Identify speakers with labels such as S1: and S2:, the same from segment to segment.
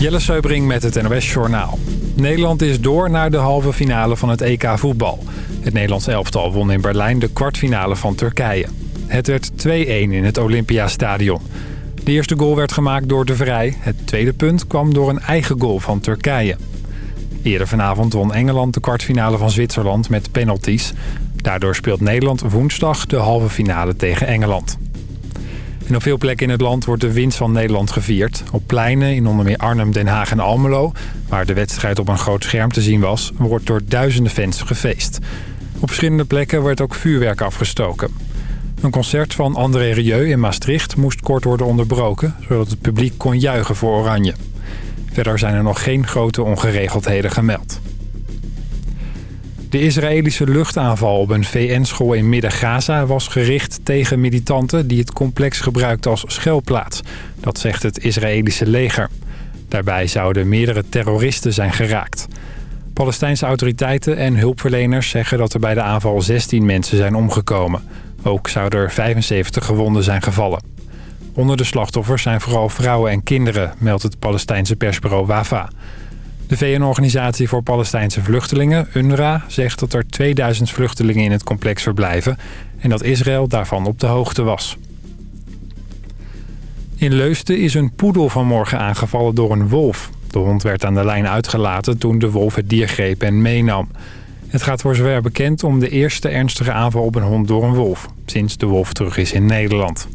S1: Jelle Seubring met het NOS Journaal. Nederland is door naar de halve finale van het EK voetbal. Het Nederlands elftal won in Berlijn de kwartfinale van Turkije. Het werd 2-1 in het Olympiastadion. De eerste goal werd gemaakt door De Vrij. Het tweede punt kwam door een eigen goal van Turkije. Eerder vanavond won Engeland de kwartfinale van Zwitserland met penalties. Daardoor speelt Nederland woensdag de halve finale tegen Engeland. En op veel plekken in het land wordt de winst van Nederland gevierd. Op pleinen in onder meer Arnhem, Den Haag en Almelo... waar de wedstrijd op een groot scherm te zien was... wordt door duizenden fans gefeest. Op verschillende plekken werd ook vuurwerk afgestoken. Een concert van André Rieu in Maastricht moest kort worden onderbroken... zodat het publiek kon juichen voor Oranje. Verder zijn er nog geen grote ongeregeldheden gemeld. De Israëlische luchtaanval op een VN-school in Midden-Gaza was gericht tegen militanten die het complex gebruikten als schuilplaats. Dat zegt het Israëlische leger. Daarbij zouden meerdere terroristen zijn geraakt. Palestijnse autoriteiten en hulpverleners zeggen dat er bij de aanval 16 mensen zijn omgekomen. Ook zouden er 75 gewonden zijn gevallen. Onder de slachtoffers zijn vooral vrouwen en kinderen, meldt het Palestijnse persbureau WAFA. De VN-organisatie voor Palestijnse vluchtelingen, UNRWA, zegt dat er 2000 vluchtelingen in het complex verblijven... en dat Israël daarvan op de hoogte was. In Leusden is een poedel vanmorgen aangevallen door een wolf. De hond werd aan de lijn uitgelaten toen de wolf het dier greep en meenam. Het gaat voor zover bekend om de eerste ernstige aanval op een hond door een wolf... sinds de wolf terug is in Nederland.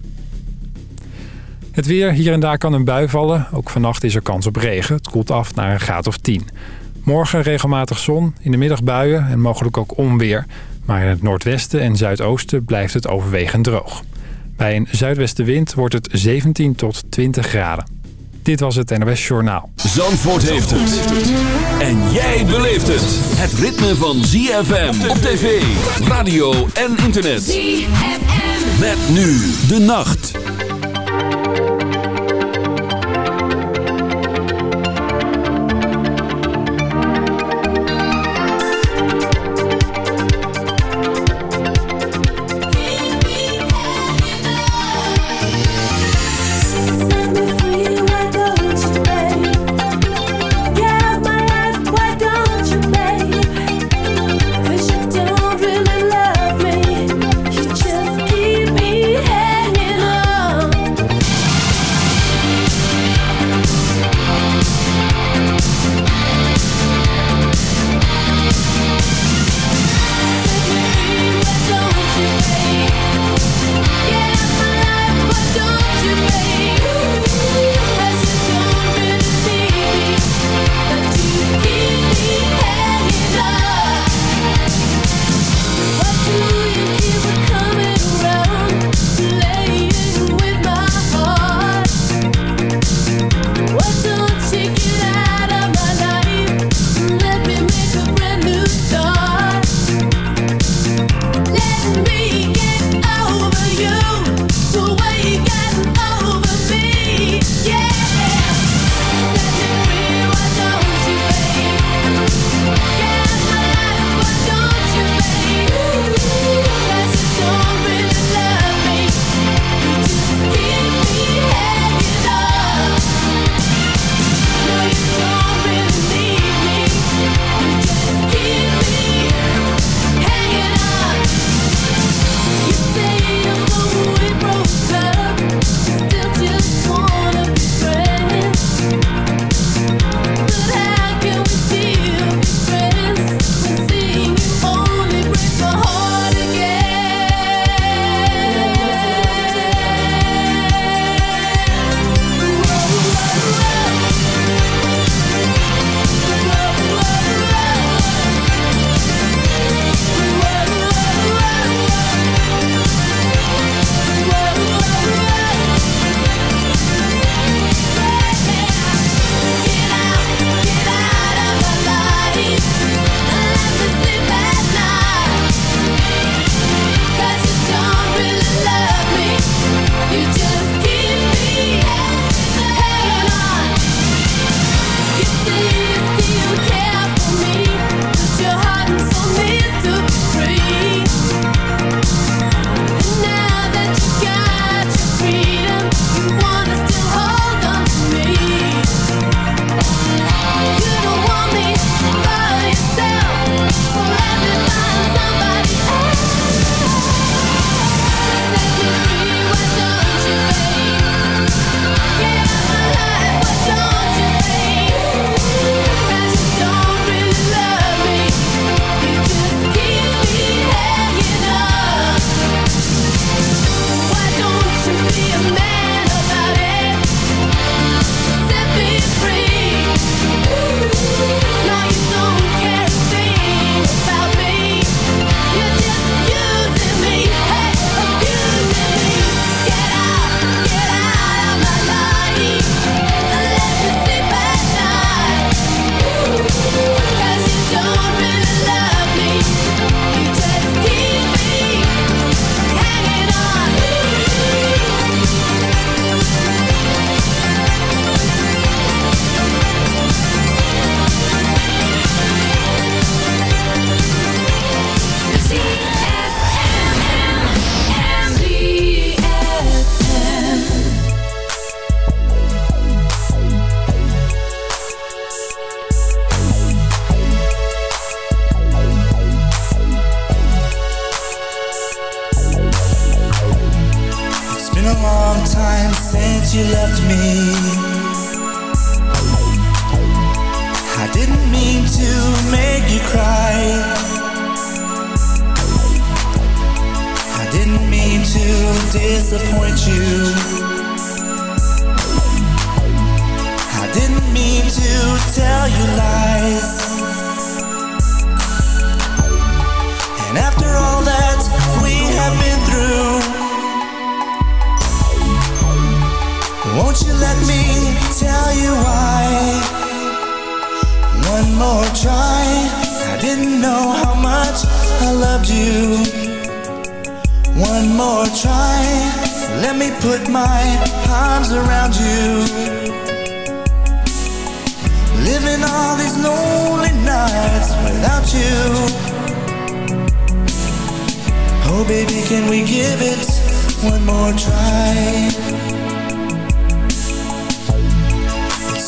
S1: Het weer, hier en daar kan een bui vallen. Ook vannacht is er kans op regen. Het koelt af naar een graad of 10. Morgen regelmatig zon, in de middag buien en mogelijk ook onweer. Maar in het noordwesten en zuidoosten blijft het overwegend droog. Bij een zuidwestenwind wordt het 17 tot 20 graden. Dit was het NOS Journaal.
S2: Zandvoort heeft het. En jij beleeft het. Het ritme van ZFM op tv, radio en internet. ZFM. Met nu de nacht.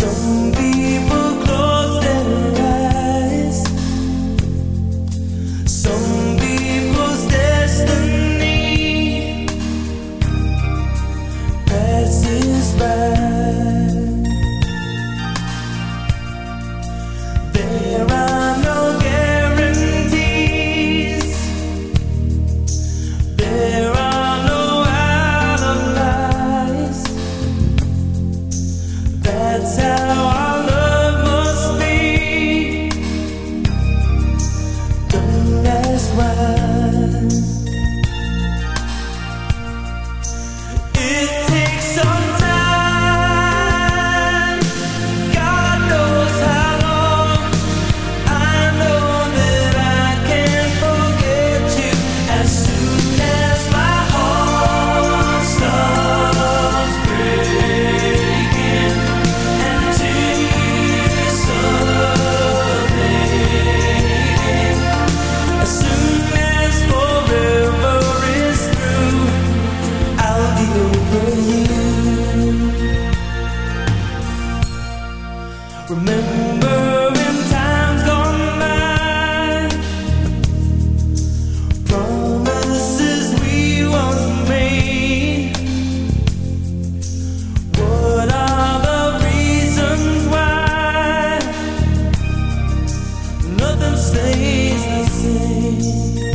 S3: so stays the same.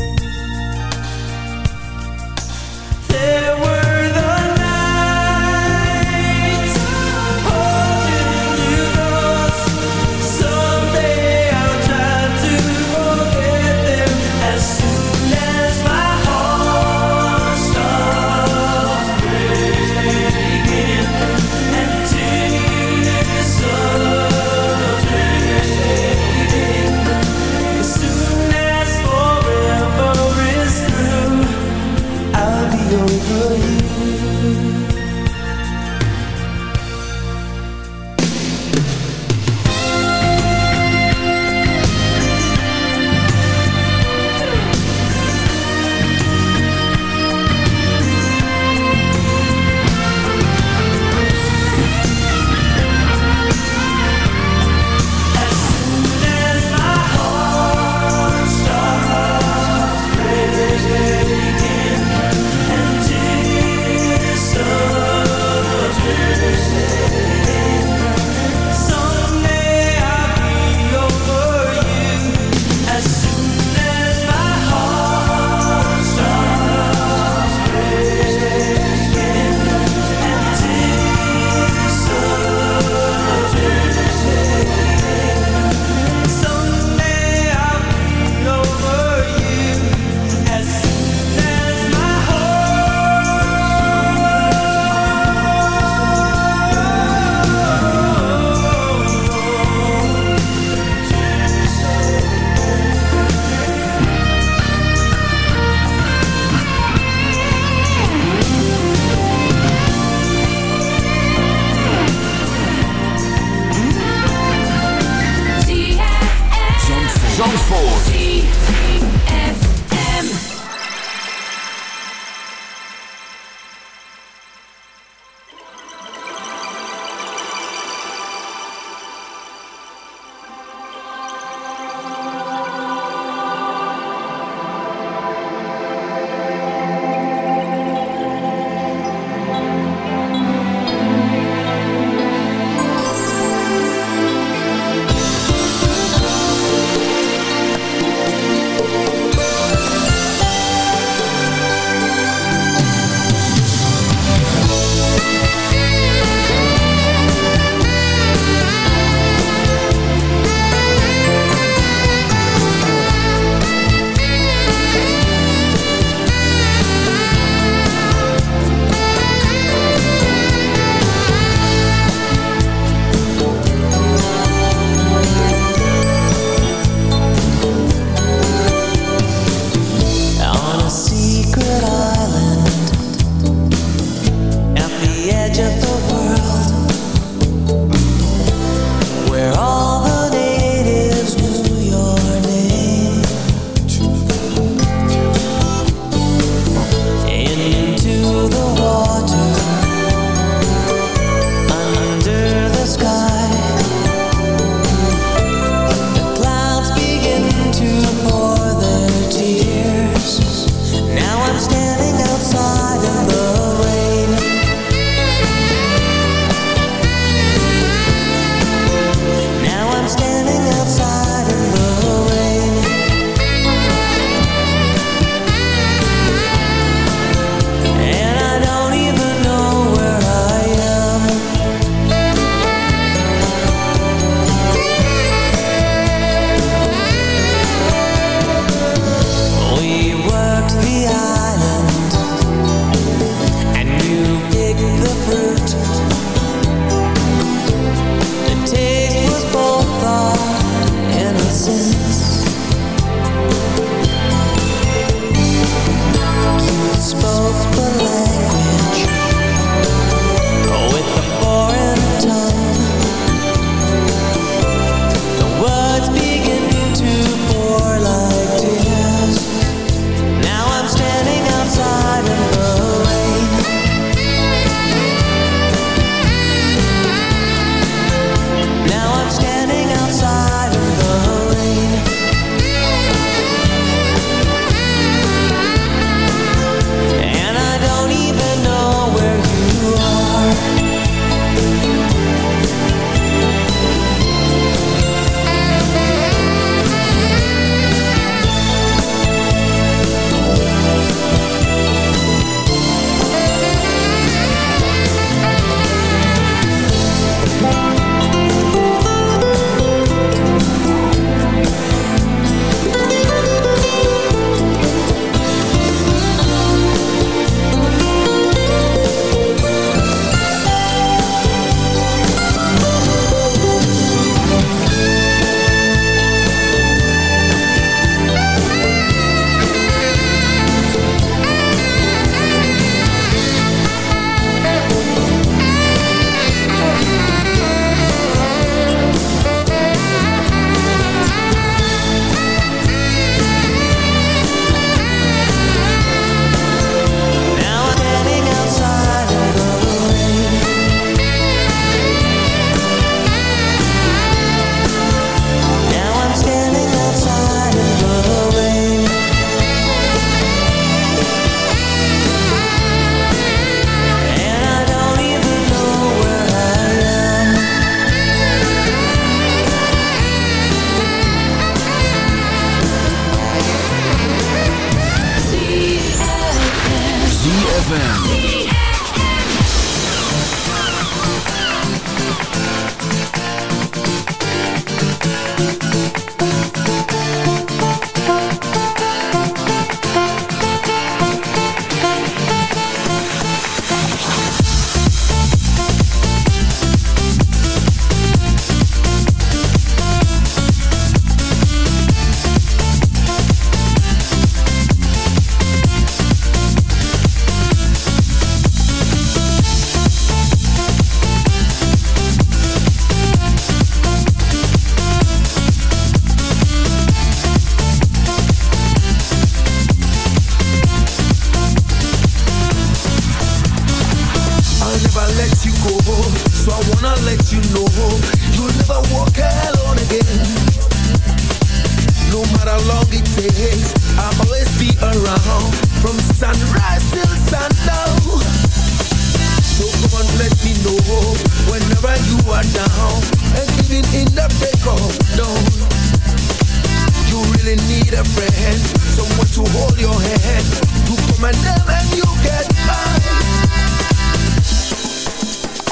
S3: need a friend, someone to hold your hand. You call my name and you get by.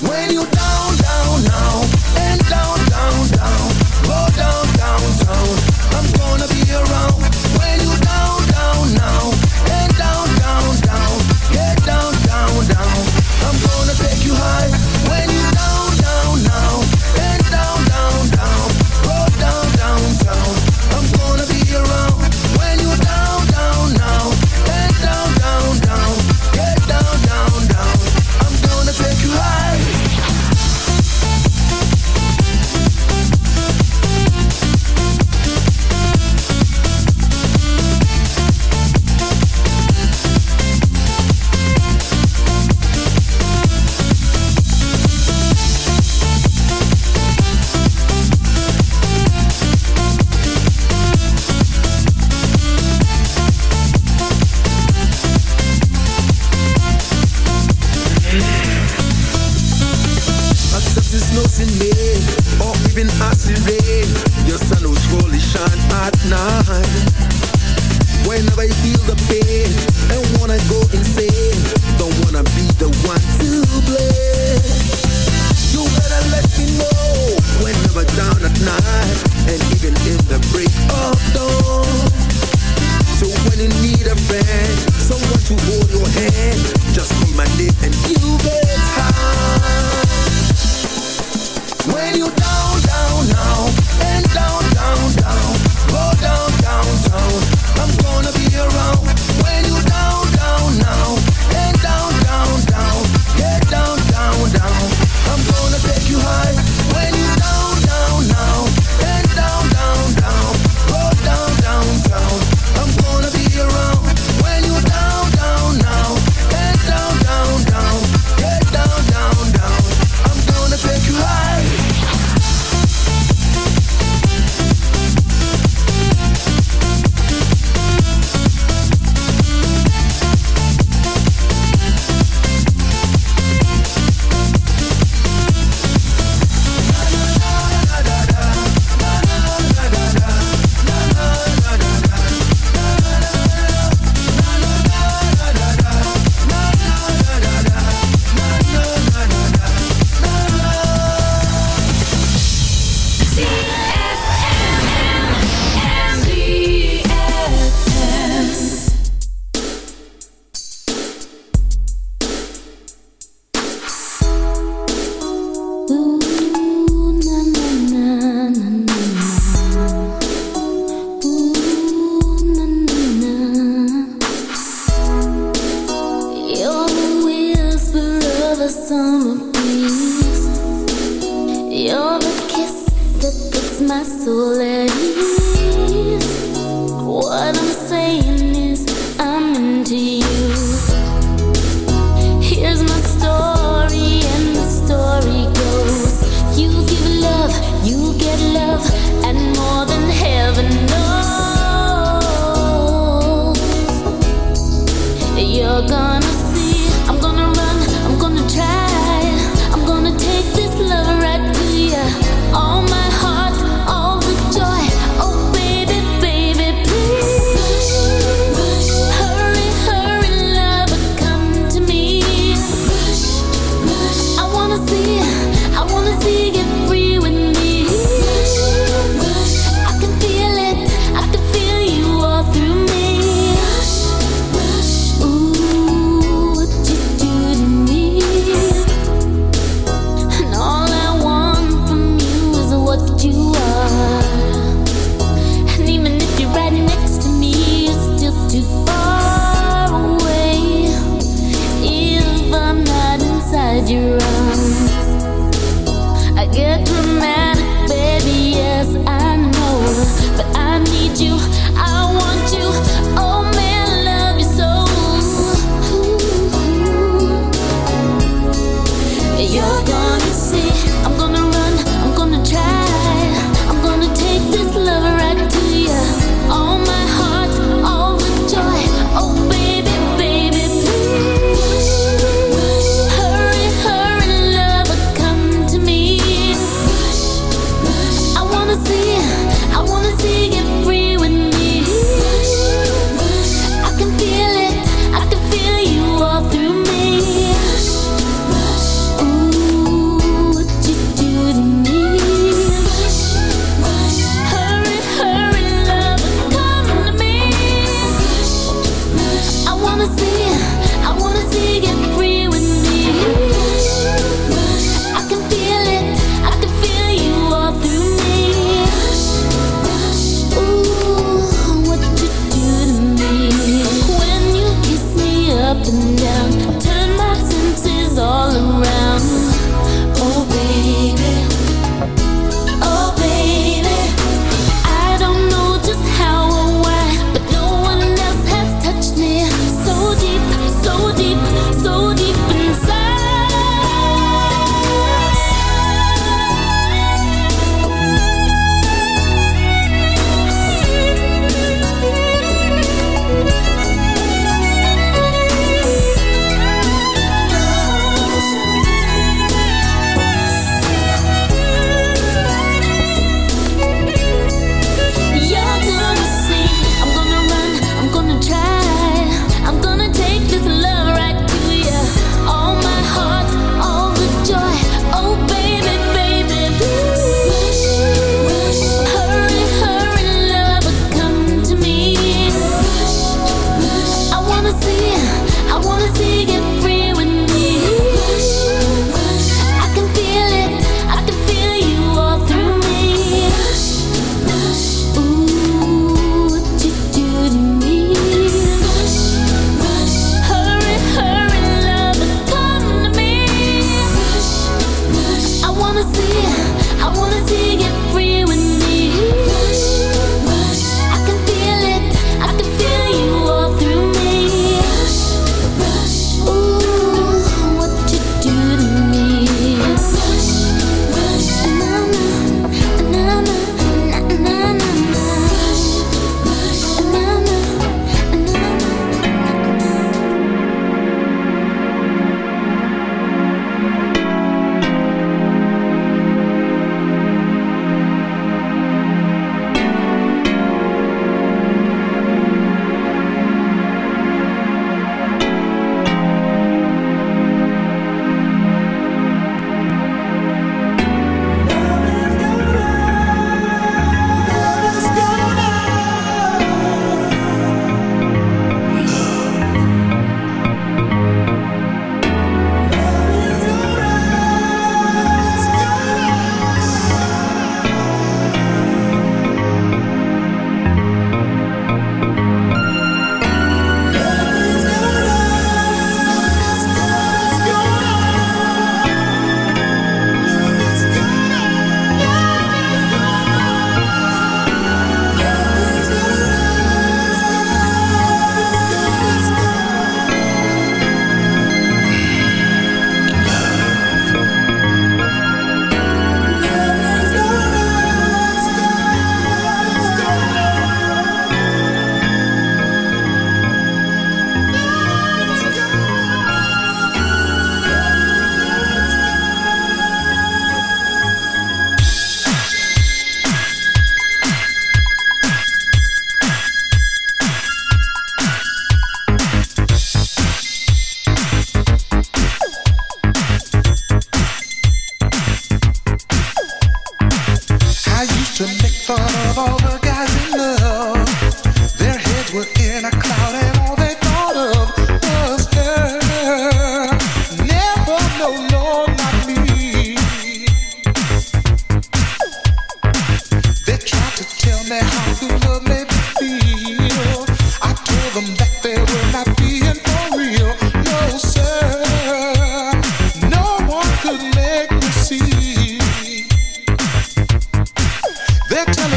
S3: When you down, down, down, and down, down, down, go down, down, down. I'm gonna be around. When you down, down, now, and down, down, down, get down, down, down. I'm gonna take you high.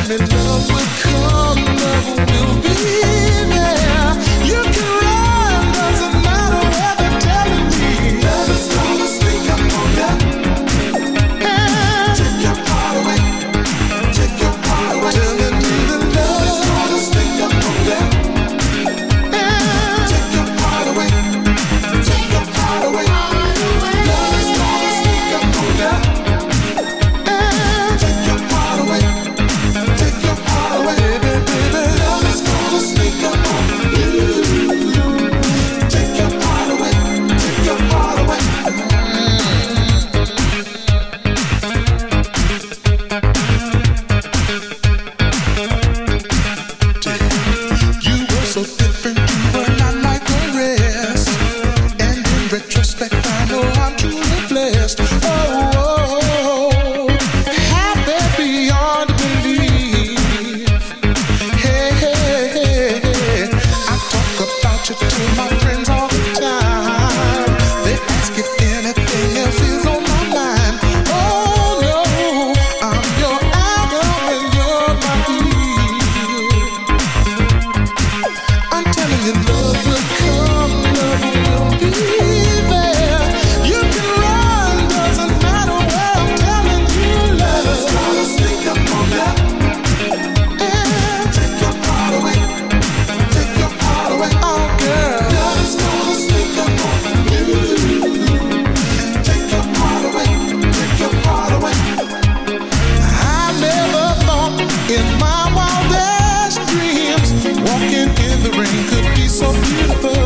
S3: coming walking in
S4: the rain could be so beautiful.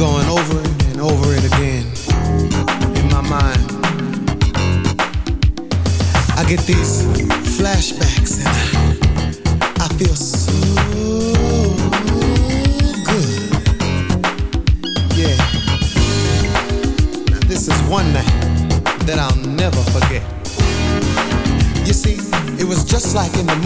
S5: going
S6: over and over it again in my mind. I get these flashbacks and I feel so good. Yeah. Now, this is one night that I'll never forget. You see, it was just like in the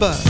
S6: but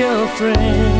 S7: your friend.